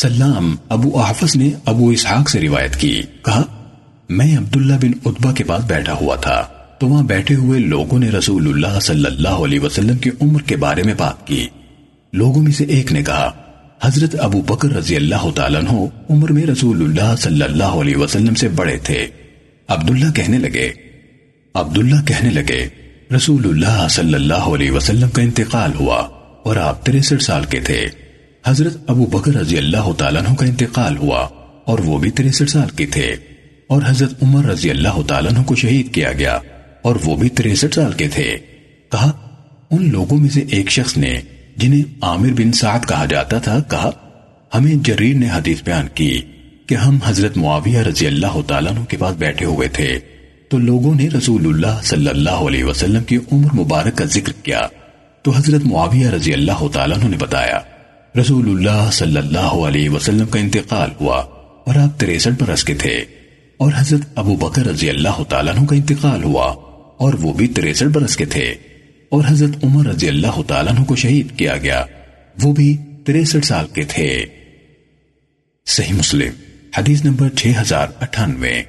سلام ابو احفظ نے ابو اسحاق سے روایت کی۔ کہا، میں عبداللہ بن عطبہ کے پاس بیٹھا ہوا تھا۔ تو وہاں بیٹھے ہوئے لوگوں نے رسول اللہ صلی اللہ علیہ وسلم کی عمر کے بارے میں بات کی۔ لوگوں میں سے ایک نے کہا، حضرت ابو بکر رضی اللہ تعالیٰ عنہ عمر میں رسول اللہ صلی اللہ علیہ وسلم سے بڑے تھے۔ عبداللہ کہنے لگے۔ عبداللہ کہنے لگے، رسول اللہ صلی اللہ علیہ وسلم کا انتقال ہوا اور آپ تریسٹھ سال کے تھے۔ حضرت ابو بکر رضی اللہ تعالیٰ عنہ کا انتقال ہوا اور وہ بھی تریسٹھ سال کے تھے اور حضرت عمر رضی اللہ تعالیٰ عنہ کو شہید کیا گیا اور وہ بھی تریسٹھ سال کے تھے۔ کہا، ان لوگوں میں سے ایک شخص نے جنہیں عامر بن سعد کہا جاتا تھا، کہا، ہمیں جریر نے حدیث بیان کی کہ ہم حضرت معاویہ رضی اللہ تعالیٰ عنہ کے پاس بیٹھے ہوئے تھے۔ تو لوگوں نے رسول اللہ صلی اللہ علیہ وسلم کی عمر مبارک کا ذکر کیا۔ تو حضرت معاویہ رضی اللہ تعالیٰ عنہ نے بتایا رسول اللہ صلی اللہ علیہ وسلم کا انتقال ہوا اور آپ تریسٹھ برس کے تھے اور حضرت ابو بکر رضی اللہ تعالیٰ عنہ کا انتقال ہوا اور وہ بھی تریسٹھ برس کے تھے اور حضرت عمر رضی اللہ تعالیٰ عنہ کو شہید کیا گیا۔ وہ بھی تریسٹھ سال کے تھے۔ صحیح مسلم، حدیث نمبر چھ ہزار اٹھانوے۔